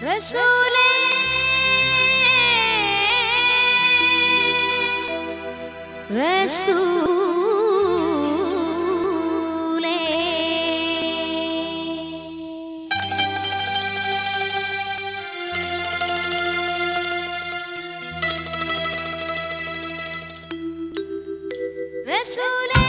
Rasul e Resulet Resulet